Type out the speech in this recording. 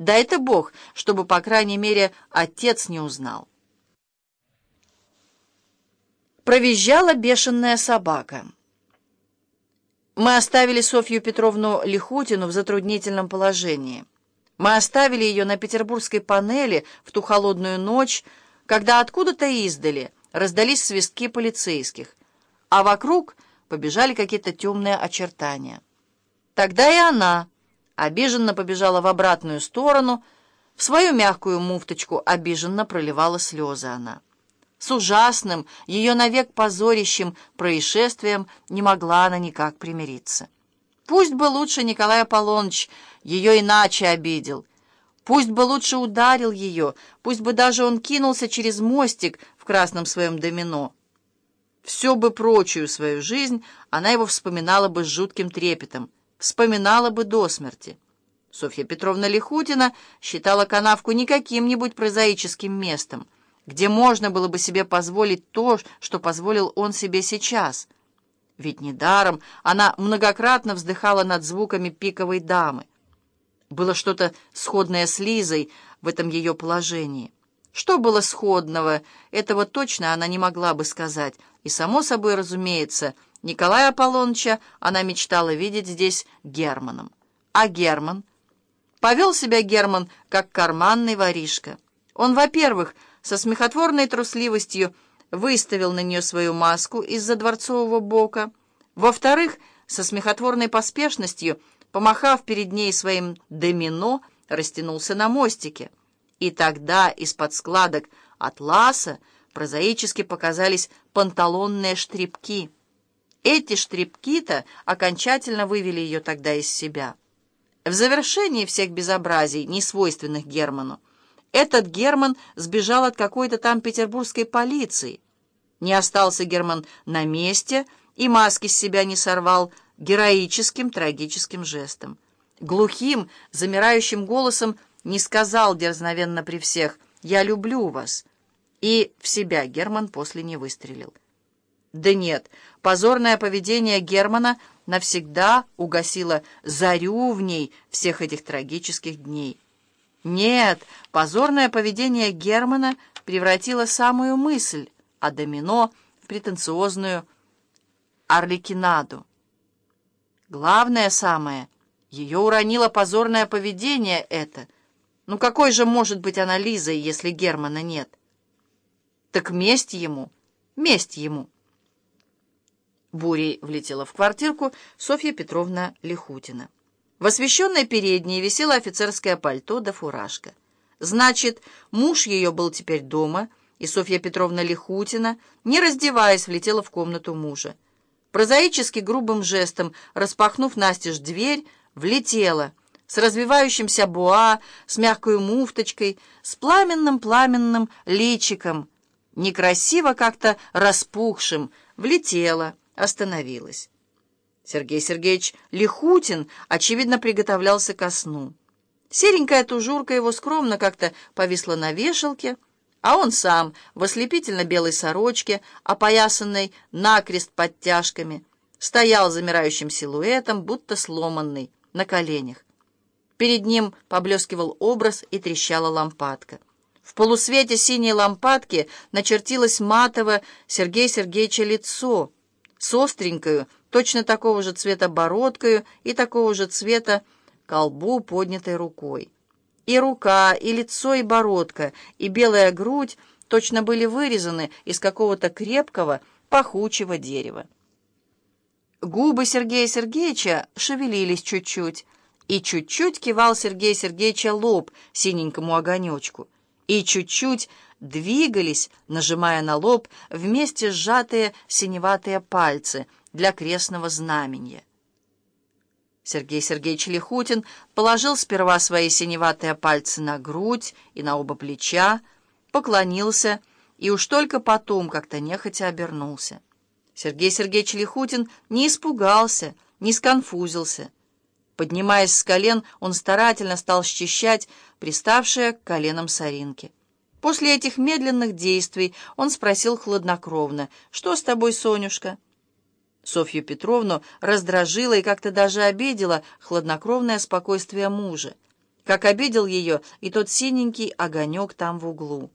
Дай-то Бог, чтобы, по крайней мере, отец не узнал. Провизжала бешеная собака. Мы оставили Софью Петровну Лихутину в затруднительном положении. Мы оставили ее на петербургской панели в ту холодную ночь, когда откуда-то издали раздались свистки полицейских, а вокруг побежали какие-то темные очертания. Тогда и она обиженно побежала в обратную сторону, в свою мягкую муфточку обиженно проливала слезы она. С ужасным, ее навек позорищем происшествием не могла она никак примириться. Пусть бы лучше Николай Аполлоныч ее иначе обидел, пусть бы лучше ударил ее, пусть бы даже он кинулся через мостик в красном своем домино. Все бы прочую свою жизнь она его вспоминала бы с жутким трепетом, вспоминала бы до смерти. Софья Петровна Лихутина считала канавку не каким-нибудь прозаическим местом, где можно было бы себе позволить то, что позволил он себе сейчас. Ведь недаром она многократно вздыхала над звуками пиковой дамы. Было что-то сходное с Лизой в этом ее положении. Что было сходного, этого точно она не могла бы сказать. И, само собой, разумеется, Николая Аполлоныча она мечтала видеть здесь Германом. А Герман? Повел себя Герман, как карманный воришка. Он, во-первых, со смехотворной трусливостью выставил на нее свою маску из-за дворцового бока. Во-вторых, со смехотворной поспешностью, помахав перед ней своим домино, растянулся на мостике. И тогда из-под складок атласа прозаически показались панталонные штрипки. Эти штрипки-то окончательно вывели ее тогда из себя. В завершении всех безобразий, несвойственных Герману, этот Герман сбежал от какой-то там петербургской полиции. Не остался Герман на месте и маски с себя не сорвал героическим трагическим жестом. Глухим, замирающим голосом не сказал дерзновенно при всех «Я люблю вас». И в себя Герман после не выстрелил. Да нет, позорное поведение Германа навсегда угасило зарю в ней всех этих трагических дней. Нет, позорное поведение Германа превратило самую мысль о домино в претенциозную орликинаду. Главное самое, ее уронило позорное поведение это. Ну какой же может быть она Лизой, если Германа нет? Так месть ему, месть ему. Бурей влетела в квартирку Софья Петровна Лихутина. В освещенной передней висело офицерское пальто да фуражка. Значит, муж ее был теперь дома, и Софья Петровна Лихутина, не раздеваясь, влетела в комнату мужа. Прозаически грубым жестом, распахнув настежь дверь, влетела, с развивающимся буа, с мягкой муфточкой, с пламенным-пламенным личиком, некрасиво как-то распухшим, влетела, остановилась. Сергей Сергеевич Лихутин, очевидно, приготовлялся ко сну. Серенькая тужурка его скромно как-то повисла на вешалке, а он сам в ослепительно-белой сорочке, опоясанной накрест подтяжками, стоял замирающим силуэтом, будто сломанный, на коленях. Перед ним поблескивал образ и трещала лампадка. В полусвете синей лампадки начертилось матово Сергея Сергеевича лицо с остренькою, точно такого же цвета бородкою и такого же цвета колбу поднятой рукой. И рука, и лицо, и бородка, и белая грудь точно были вырезаны из какого-то крепкого, пахучего дерева. Губы Сергея Сергеевича шевелились чуть-чуть, и чуть-чуть кивал Сергей Сергеевича лоб синенькому огонечку — и чуть-чуть двигались, нажимая на лоб вместе сжатые синеватые пальцы для крестного знамения. Сергей Сергеевич Лихутин положил сперва свои синеватые пальцы на грудь и на оба плеча, поклонился и уж только потом как-то нехотя обернулся. Сергей Сергеевич Лихутин не испугался, не сконфузился. Поднимаясь с колен, он старательно стал счищать приставшие к коленам соринки. После этих медленных действий он спросил хладнокровно, «Что с тобой, Сонюшка?» Софью Петровну раздражило и как-то даже обидело хладнокровное спокойствие мужа. как обидел ее и тот синенький огонек там в углу.